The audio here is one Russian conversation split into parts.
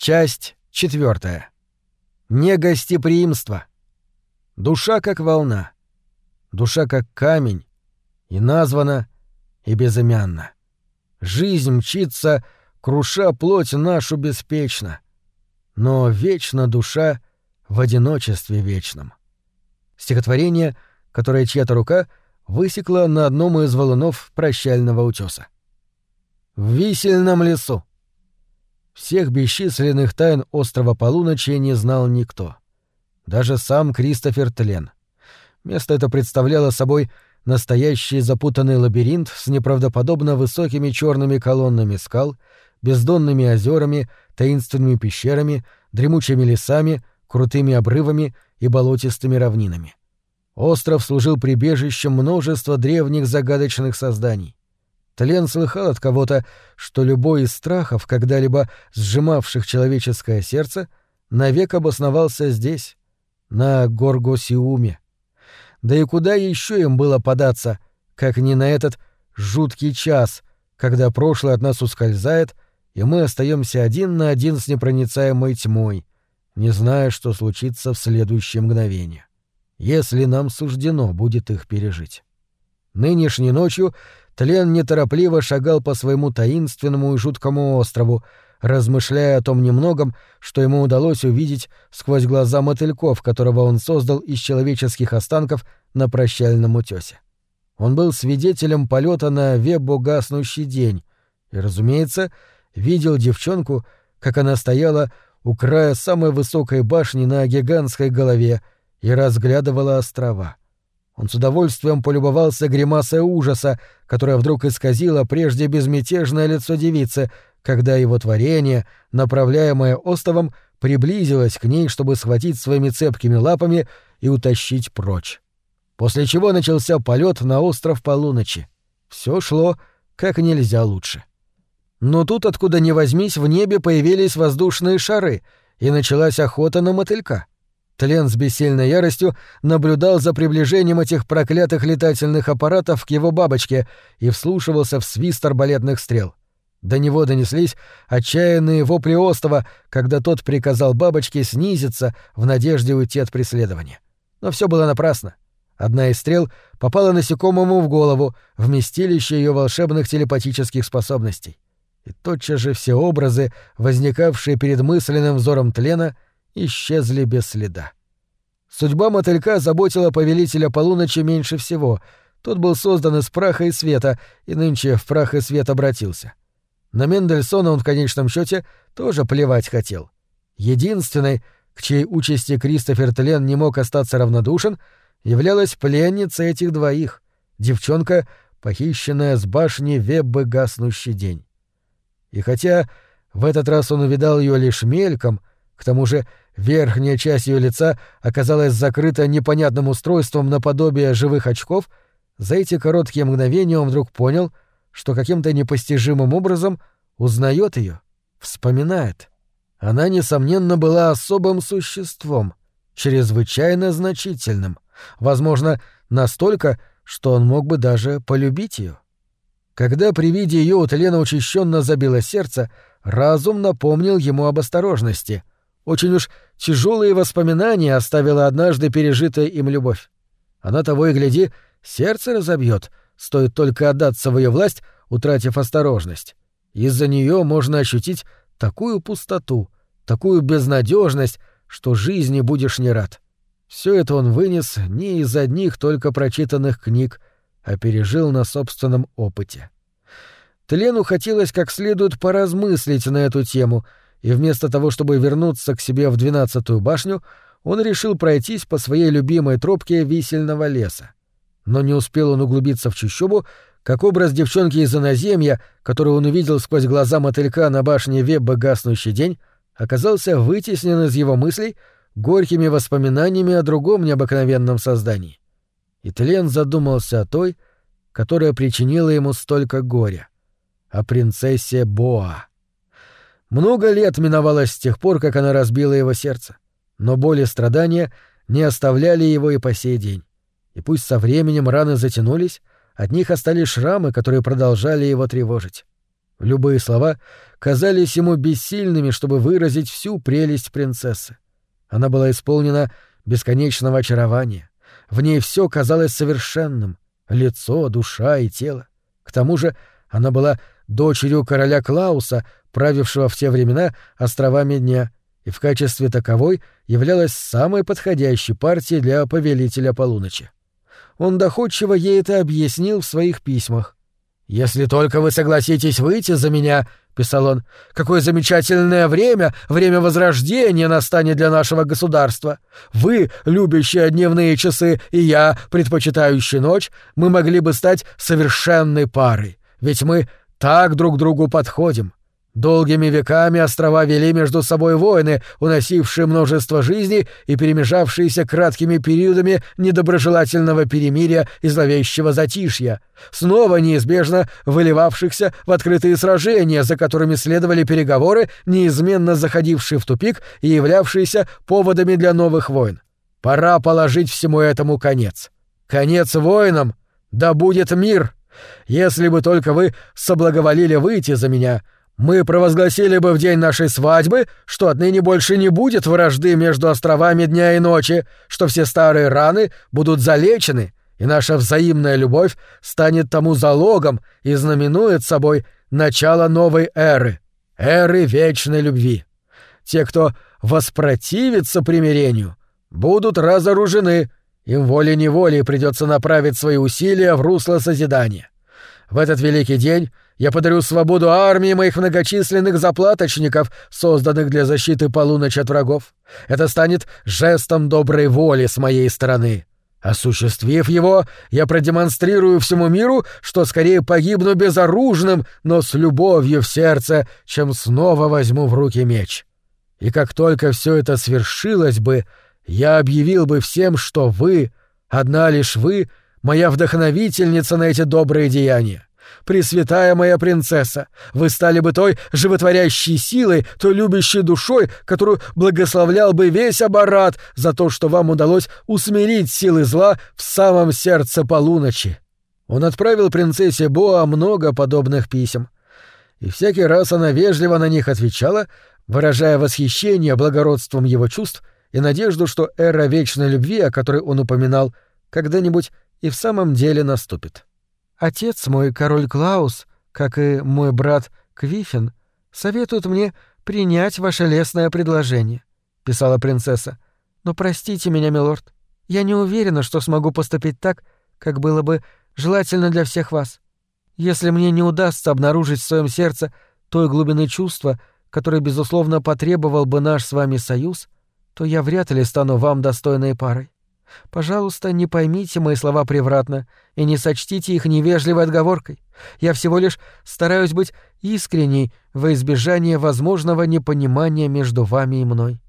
Часть четвертая. Негостеприимство. Душа как волна. Душа как камень. И названа, и безымянна. Жизнь мчится, круша плоть нашу беспечно. Но вечна душа в одиночестве вечном. Стихотворение, которое чья-то рука высекла на одном из валунов прощального утеса. В висельном лесу. Всех бесчисленных тайн острова Полуночи не знал никто. Даже сам Кристофер Тлен. Место это представляло собой настоящий запутанный лабиринт с неправдоподобно высокими черными колоннами скал, бездонными озерами, таинственными пещерами, дремучими лесами, крутыми обрывами и болотистыми равнинами. Остров служил прибежищем множества древних загадочных созданий. Тлен слыхал от кого-то, что любой из страхов, когда-либо сжимавших человеческое сердце, навек обосновался здесь, на Горгосиуме. Да и куда еще им было податься, как не на этот жуткий час, когда прошлое от нас ускользает, и мы остаемся один на один с непроницаемой тьмой, не зная, что случится в следующее мгновение, если нам суждено будет их пережить. Нынешней ночью Тлен неторопливо шагал по своему таинственному и жуткому острову, размышляя о том немногом, что ему удалось увидеть сквозь глаза мотыльков, которого он создал из человеческих останков на прощальном утёсе. Он был свидетелем полета на вебо гаснущий день и, разумеется, видел девчонку, как она стояла у края самой высокой башни на гигантской голове и разглядывала острова. Он с удовольствием полюбовался гримасой ужаса, которая вдруг исказила прежде безмятежное лицо девицы, когда его творение, направляемое остовом, приблизилось к ней, чтобы схватить своими цепкими лапами и утащить прочь. После чего начался полет на остров полуночи. Все шло как нельзя лучше. Но тут, откуда ни возьмись, в небе появились воздушные шары, и началась охота на мотылька. Тлен с бессильной яростью наблюдал за приближением этих проклятых летательных аппаратов к его бабочке и вслушивался в свист арбалетных стрел. До него донеслись отчаянные вопли Остова, когда тот приказал бабочке снизиться в надежде уйти от преследования. Но все было напрасно. Одна из стрел попала насекомому в голову, вместилище ее волшебных телепатических способностей. И тотчас же все образы, возникавшие перед мысленным взором тлена, — исчезли без следа. Судьба мотылька заботила повелителя полуночи меньше всего. Тот был создан из праха и света, и нынче в прах и свет обратился. На Мендельсона он в конечном счете тоже плевать хотел. Единственной, к чьей участи Кристофер Тлен не мог остаться равнодушен, являлась пленница этих двоих, девчонка, похищенная с башни Веббы гаснущий день. И хотя в этот раз он увидал ее лишь мельком, к тому же верхняя часть ее лица оказалась закрыта непонятным устройством наподобие живых очков, за эти короткие мгновения он вдруг понял, что каким-то непостижимым образом узнает ее, вспоминает. Она, несомненно, была особым существом, чрезвычайно значительным, возможно, настолько, что он мог бы даже полюбить ее. Когда при виде ее у Тлена учащенно забило сердце, разум напомнил ему об осторожности — очень уж тяжелые воспоминания оставила однажды пережитая им любовь. Она того и гляди, сердце разобьет, стоит только отдаться в ее власть, утратив осторожность. Из-за нее можно ощутить такую пустоту, такую безнадежность, что жизни будешь не рад. Все это он вынес не из одних только прочитанных книг, а пережил на собственном опыте. Тлену хотелось как следует поразмыслить на эту тему — и вместо того, чтобы вернуться к себе в двенадцатую башню, он решил пройтись по своей любимой тропке висельного леса. Но не успел он углубиться в чащобу, как образ девчонки из иноземья, которую он увидел сквозь глаза мотылька на башне Вебба гаснущий день, оказался вытеснен из его мыслей горькими воспоминаниями о другом необыкновенном создании. И Тлен задумался о той, которая причинила ему столько горя, о принцессе Боа. Много лет миновало с тех пор, как она разбила его сердце, но боль и страдания не оставляли его и по сей день. И пусть со временем раны затянулись, от них остались шрамы, которые продолжали его тревожить. Любые слова казались ему бессильными, чтобы выразить всю прелесть принцессы. Она была исполнена бесконечного очарования. В ней все казалось совершенным — лицо, душа и тело. К тому же она была дочерью короля Клауса, правившего в те времена островами дня, и в качестве таковой являлась самой подходящей партией для повелителя полуночи. Он доходчиво ей это объяснил в своих письмах. «Если только вы согласитесь выйти за меня», — писал он, — «какое замечательное время, время Возрождения настанет для нашего государства. Вы, любящие дневные часы, и я, предпочитающий ночь, мы могли бы стать совершенной парой, ведь мы так друг другу подходим. Долгими веками острова вели между собой войны, уносившие множество жизней и перемежавшиеся краткими периодами недоброжелательного перемирия и зловещего затишья, снова неизбежно выливавшихся в открытые сражения, за которыми следовали переговоры, неизменно заходившие в тупик и являвшиеся поводами для новых войн. Пора положить всему этому конец. Конец войнам! Да будет мир! Если бы только вы соблаговолили выйти за меня — мы провозгласили бы в день нашей свадьбы, что отныне больше не будет вражды между островами дня и ночи, что все старые раны будут залечены, и наша взаимная любовь станет тому залогом и знаменует собой начало новой эры, эры вечной любви. Те, кто воспротивится примирению, будут разоружены, им волей-неволей придется направить свои усилия в русло созидания. В этот великий день я подарю свободу армии моих многочисленных заплаточников, созданных для защиты полуночи от врагов. Это станет жестом доброй воли с моей стороны. Осуществив его, я продемонстрирую всему миру, что скорее погибну безоружным, но с любовью в сердце, чем снова возьму в руки меч. И как только все это свершилось бы, я объявил бы всем, что вы, одна лишь вы, моя вдохновительница на эти добрые деяния. Пресвятая моя принцесса, вы стали бы той животворящей силой, той любящей душой, которую благословлял бы весь аппарат за то, что вам удалось усмирить силы зла в самом сердце полуночи. Он отправил принцессе Боа много подобных писем. И всякий раз она вежливо на них отвечала, выражая восхищение благородством его чувств и надежду, что эра вечной любви, о которой он упоминал, когда-нибудь и в самом деле наступит. Отец мой, король Клаус, как и мой брат Квифин, советуют мне принять ваше лестное предложение», — писала принцесса. «Но простите меня, милорд, я не уверена, что смогу поступить так, как было бы желательно для всех вас. Если мне не удастся обнаружить в своем сердце той глубины чувства, которое, безусловно, потребовал бы наш с вами союз, то я вряд ли стану вам достойной парой. Пожалуйста, не поймите мои слова превратно и не сочтите их невежливой отговоркой. Я всего лишь стараюсь быть искренней во избежание возможного непонимания между вами и мной.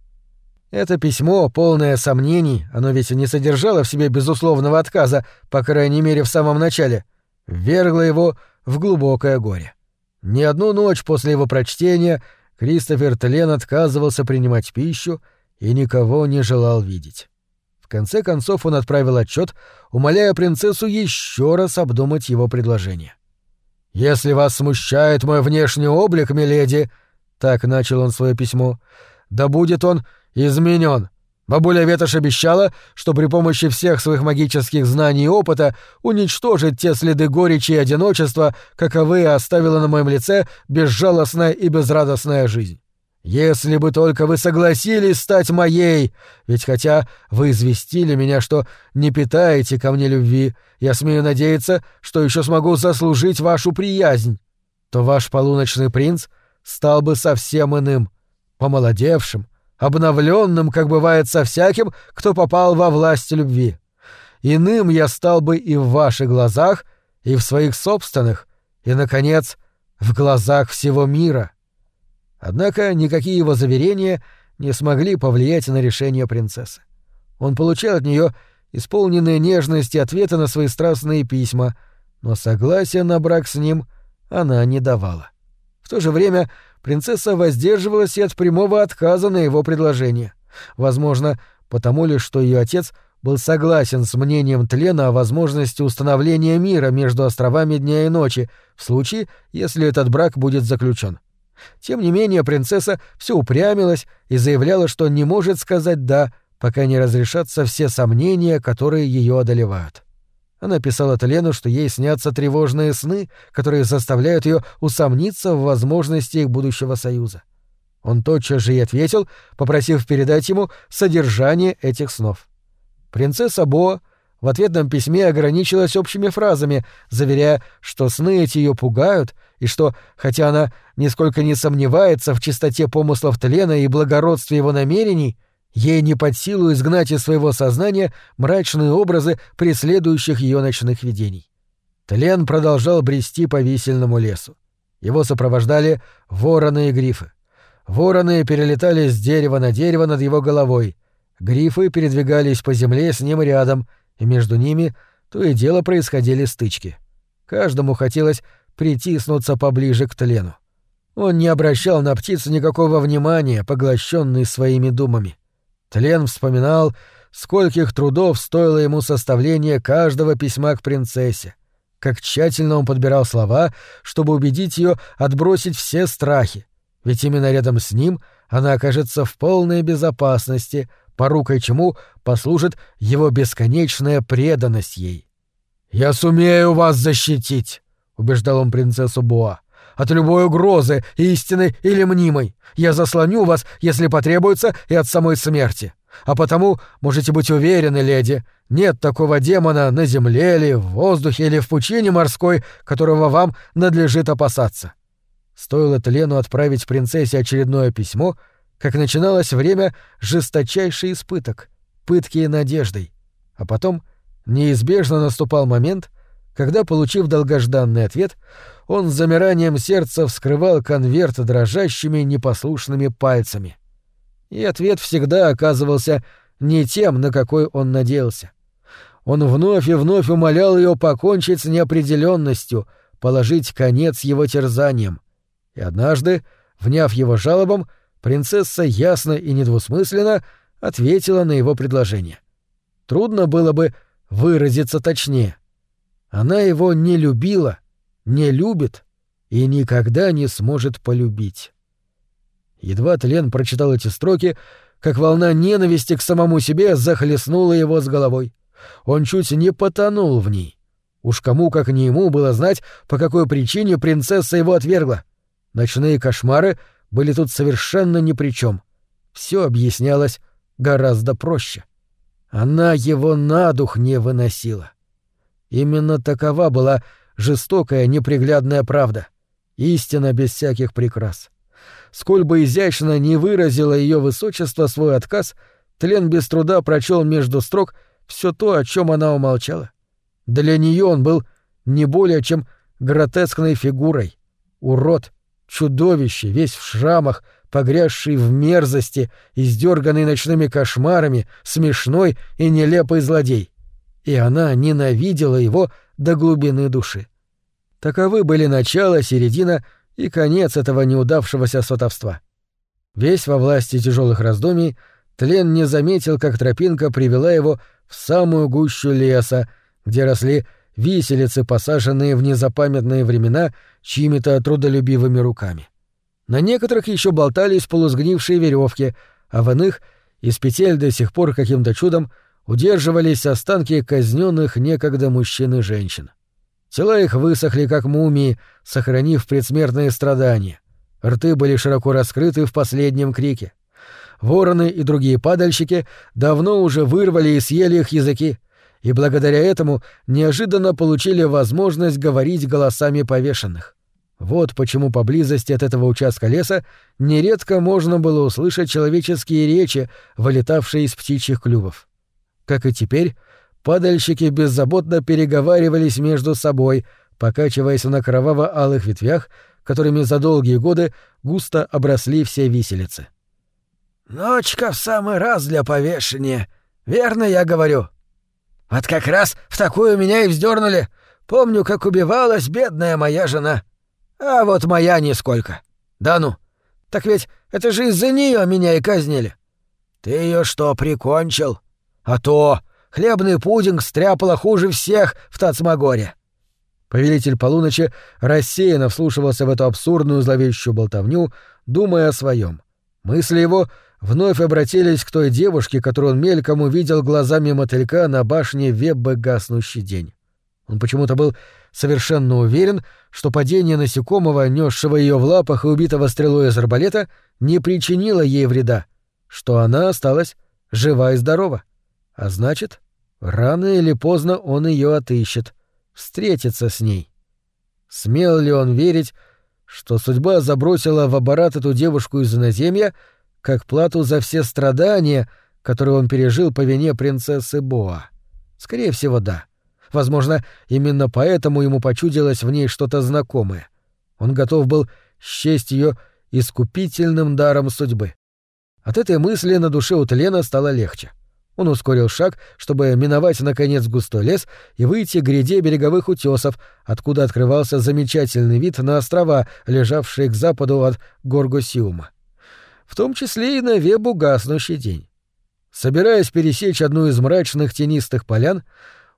Это письмо, полное сомнений, оно ведь не содержало в себе безусловного отказа, по крайней мере в самом начале, ввергло его в глубокое горе. Ни одну ночь после его прочтения Кристофер Тлен отказывался принимать пищу и никого не желал видеть конце концов он отправил отчет, умоляя принцессу еще раз обдумать его предложение. «Если вас смущает мой внешний облик, миледи», — так начал он свое письмо, — «да будет он изменен. Бабуля Ветошь обещала, что при помощи всех своих магических знаний и опыта уничтожит те следы горечи и одиночества, каковые оставила на моем лице безжалостная и безрадостная жизнь. Если бы только вы согласились стать моей, ведь хотя вы известили меня, что не питаете ко мне любви, я смею надеяться, что еще смогу заслужить вашу приязнь, то ваш полуночный принц стал бы совсем иным, помолодевшим, обновленным, как бывает со всяким, кто попал во власть любви. Иным я стал бы и в ваших глазах, и в своих собственных, и, наконец, в глазах всего мира. Однако никакие его заверения не смогли повлиять на решение принцессы. Он получал от нее исполненные нежности ответы на свои страстные письма, но согласия на брак с ним она не давала. В то же время принцесса воздерживалась и от прямого отказа на его предложение. Возможно, потому ли, что ее отец был согласен с мнением Тлена о возможности установления мира между островами дня и ночи, в случае, если этот брак будет заключен. Тем не менее, принцесса все упрямилась и заявляла, что не может сказать «да», пока не разрешатся все сомнения, которые ее одолевают. Она писала Тлену, что ей снятся тревожные сны, которые заставляют ее усомниться в возможности их будущего союза. Он тотчас же и ответил, попросив передать ему содержание этих снов. Принцесса Бо в ответном письме ограничилась общими фразами, заверяя, что сны эти ее пугают, и что, хотя она нисколько не сомневается в чистоте помыслов Тлена и благородстве его намерений, ей не под силу изгнать из своего сознания мрачные образы преследующих ее ночных видений. Тлен продолжал брести по висельному лесу. Его сопровождали вороны и грифы. Вороны перелетали с дерева на дерево над его головой. Грифы передвигались по земле с ним рядом, и между ними то и дело происходили стычки. Каждому хотелось притиснуться поближе к тлену. Он не обращал на птиц никакого внимания, поглощенный своими думами. Тлен вспоминал, скольких трудов стоило ему составление каждого письма к принцессе, как тщательно он подбирал слова, чтобы убедить ее отбросить все страхи, ведь именно рядом с ним она окажется в полной безопасности, порукой чему послужит его бесконечная преданность ей. «Я сумею вас защитить», — убеждал он принцессу Буа, — «от любой угрозы, истинной или мнимой. Я заслоню вас, если потребуется, и от самой смерти. А потому, можете быть уверены, леди, нет такого демона на земле или в воздухе или в пучине морской, которого вам надлежит опасаться. Стоило Тлену отправить принцессе очередное письмо, как начиналось время жесточайший испыток, пытки надеждой. А потом неизбежно наступал момент, когда, получив долгожданный ответ, он с замиранием сердца вскрывал конверт дрожащими непослушными пальцами. И ответ всегда оказывался не тем, на какой он надеялся. Он вновь и вновь умолял ее покончить с неопределенностью, положить конец его терзаниям. И однажды, вняв его жалобам, принцесса ясно и недвусмысленно ответила на его предложение. Трудно было бы выразиться точнее. Она его не любила, не любит и никогда не сможет полюбить. Едва Тлен прочитал эти строки, как волна ненависти к самому себе захлестнула его с головой. Он чуть не потонул в ней. Уж кому, как не ему, было знать, по какой причине принцесса его отвергла. Ночные кошмары были тут совершенно ни при чем. Все объяснялось гораздо проще. Она его на дух не выносила. Именно такова была жестокая, неприглядная правда. Истина без всяких прикрас. Сколь бы изящно не выразило ее высочество свой отказ, Тлен без труда прочел между строк все то, о чем она умолчала. Для нее он был не более чем гротескной фигурой, урод, чудовище, весь в шрамах, погрязший в мерзости, издерганный ночными кошмарами, смешной и нелепый злодей. И она ненавидела его до глубины души. Таковы были начало, середина и конец этого неудавшегося сватовства. Весь во власти тяжелых раздумий, Тлен не заметил, как тропинка привела его в самую гущу леса, где росли виселицы, посаженные в незапамятные времена чьими-то трудолюбивыми руками. На некоторых еще болтались полусгнившие веревки, а в иных из петель до сих пор каким-то чудом удерживались останки казненных некогда мужчин и женщин. Тела их высохли, как мумии, сохранив предсмертные страдания. Рты были широко раскрыты в последнем крике. Вороны и другие падальщики давно уже вырвали и съели их языки — и благодаря этому неожиданно получили возможность говорить голосами повешенных. Вот почему поблизости от этого участка леса нередко можно было услышать человеческие речи, вылетавшие из птичьих клювов. Как и теперь, падальщики беззаботно переговаривались между собой, покачиваясь на кроваво-алых ветвях, которыми за долгие годы густо обросли все виселицы. «Ночка в самый раз для повешения. Верно я говорю?» Вот как раз в такую меня и вздернули. Помню, как убивалась бедная моя жена. А вот моя нисколько. Да ну. Так ведь это же из-за нее меня и казнили. Ты ее что, прикончил? А то. Хлебный пудинг стряпала хуже всех в Тацмагоре. Повелитель полуночи рассеянно вслушивался в эту абсурдную зловещую болтовню, думая о своем. Мысли его вновь обратились к той девушке, которую он мельком увидел глазами мотылька на башне Веббы гаснущий день. Он почему-то был совершенно уверен, что падение насекомого, несшего ее в лапах и убитого стрелой из арбалета, не причинило ей вреда, что она осталась жива и здорова. А значит, рано или поздно он ее отыщет, встретится с ней. Смел ли он верить, что судьба забросила в аппарат эту девушку из иноземья как плату за все страдания, которые он пережил по вине принцессы Боа? Скорее всего, да. Возможно, именно поэтому ему почудилось в ней что-то знакомое. Он готов был счесть ее искупительным даром судьбы. От этой мысли на душе у Тлена стало легче. Он ускорил шаг, чтобы миновать, наконец, густой лес и выйти к гряде береговых утесов, откуда открывался замечательный вид на острова, лежавшие к западу от Горгосиума. В том числе и на Вебу гаснущий день. Собираясь пересечь одну из мрачных тенистых полян,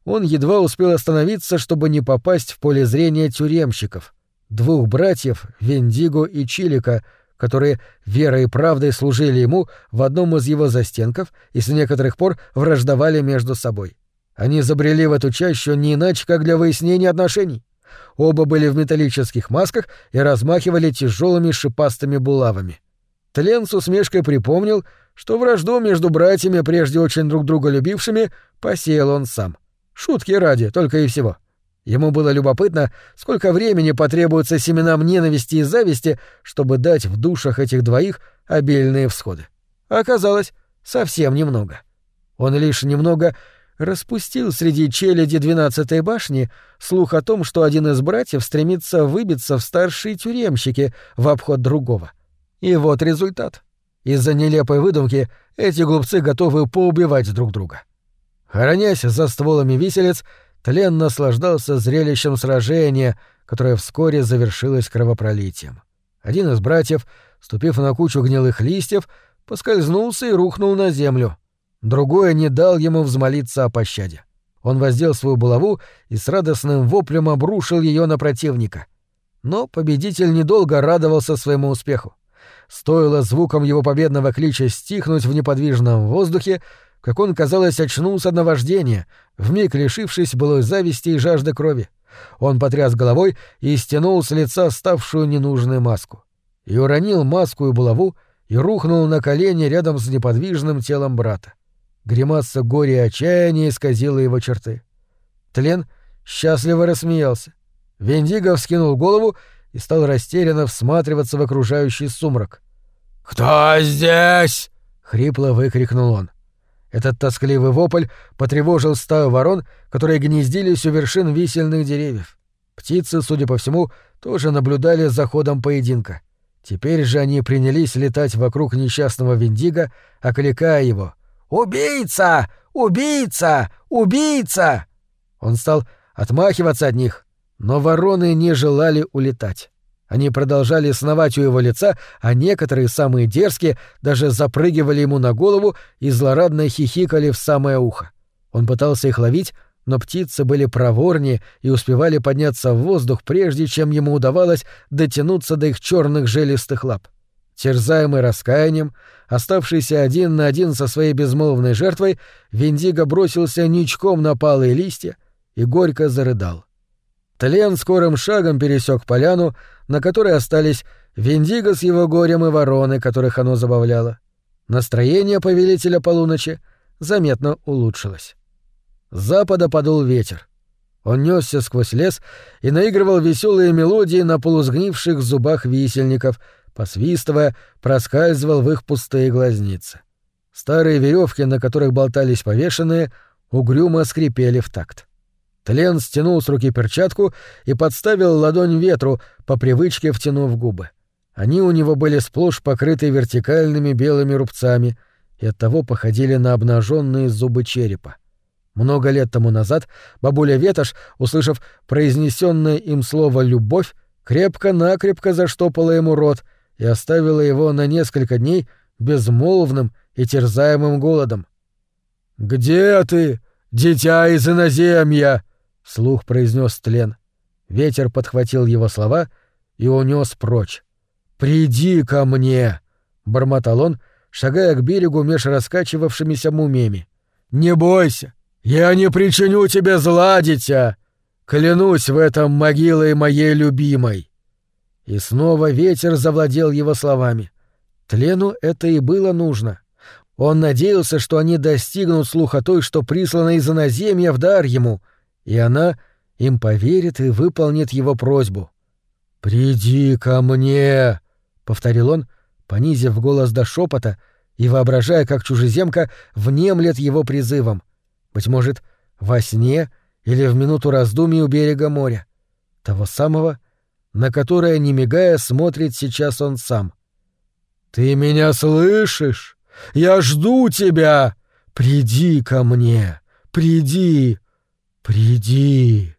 он едва успел остановиться, чтобы не попасть в поле зрения тюремщиков, двух братьев, Вендиго и Чилика, которые верой и правдой служили ему в одном из его застенков и с некоторых пор враждовали между собой. Они забрели в эту чащу не иначе, как для выяснения отношений. Оба были в металлических масках и размахивали тяжелыми шипастыми булавами. Тлен с усмешкой припомнил, что вражду между братьями, прежде очень друг друга любившими, посеял он сам. Шутки ради, только и всего. Ему было любопытно, сколько времени потребуется семенам ненависти и зависти, чтобы дать в душах этих двоих обильные всходы. Оказалось, совсем немного. Он лишь немного распустил среди челяди двенадцатой башни слух о том, что один из братьев стремится выбиться в старшие тюремщики в обход другого. И вот результат. Из-за нелепой выдумки эти глупцы готовы поубивать друг друга. Хоронясь за стволами виселиц, Тлен наслаждался зрелищем сражения, которое вскоре завершилось кровопролитием. Один из братьев, ступив на кучу гнилых листьев, поскользнулся и рухнул на землю. Другой не дал ему взмолиться о пощаде. Он воздел свою булаву и с радостным воплем обрушил ее на противника. Но победитель недолго радовался своему успеху. Стоило звуком его победного клича стихнуть в неподвижном воздухе, как он, казалось, очнулся от наваждения, вмиг лишившись былой зависти и жажды крови. Он потряс головой и стянул с лица ставшую ненужную маску. И уронил маску и булаву, и рухнул на колени рядом с неподвижным телом брата. Гримаса горя и отчаяния исказила его черты. Тлен счастливо рассмеялся. Вендиго вскинул голову и стал растерянно всматриваться в окружающий сумрак. «Кто здесь?» — хрипло выкрикнул он. Этот тоскливый вопль потревожил стаю ворон, которые гнездились у вершин висельных деревьев. Птицы, судя по всему, тоже наблюдали за ходом поединка. Теперь же они принялись летать вокруг несчастного Виндиго, окликая его. «Убийца! Убийца! Убийца!» Он стал отмахиваться от них, но вороны не желали улетать. Они продолжали сновать у его лица, а некоторые, самые дерзкие, даже запрыгивали ему на голову и злорадно хихикали в самое ухо. Он пытался их ловить, но птицы были проворнее и успевали подняться в воздух, прежде чем ему удавалось дотянуться до их черных желестых лап. Терзаемый раскаянием, оставшийся один на один со своей безмолвной жертвой, Виндиго бросился ничком на палые листья и горько зарыдал. Тлен скорым шагом пересек поляну, на которой остались Виндиго с его горем и вороны, которых оно забавляло. Настроение повелителя полуночи заметно улучшилось. С запада подул ветер. Он несся сквозь лес и наигрывал веселые мелодии на полусгнивших зубах висельников, посвистывая, проскальзывал в их пустые глазницы. Старые веревки, на которых болтались повешенные, угрюмо скрипели в такт. Тлен стянул с руки перчатку и подставил ладонь ветру, по привычке втянув губы. Они у него были сплошь покрыты вертикальными белыми рубцами и оттого походили на обнаженные зубы черепа. Много лет тому назад бабуля Ветошь, услышав произнесенное им слово «любовь», крепко-накрепко заштопала ему рот и оставила его на несколько дней безмолвным и терзаемым голодом. «Где ты? дитя из иноземья!» — вслух произнес тлен. Ветер подхватил его слова и унес прочь. «Приди ко мне!» — бормотал он, шагая к берегу меж раскачивавшимися мумиями. «Не бойся! Я не причиню тебе зла, дитя! Клянусь в этом могилой моей любимой!» И снова ветер завладел его словами. Тлену это и было нужно. Он надеялся, что они достигнут слуха той, что прислана из иноземья в дар ему, и она им поверит и выполнит его просьбу. «Приди ко мне!» — повторил он, понизив голос до шепота и воображая, как чужеземка внемлет его призывом. Быть может, во сне или в минуту раздумий у берега моря. Того самого, на которое, не мигая, смотрит сейчас он сам. «Ты меня слышишь? Я жду тебя! Приди ко мне! Приди! Приди!»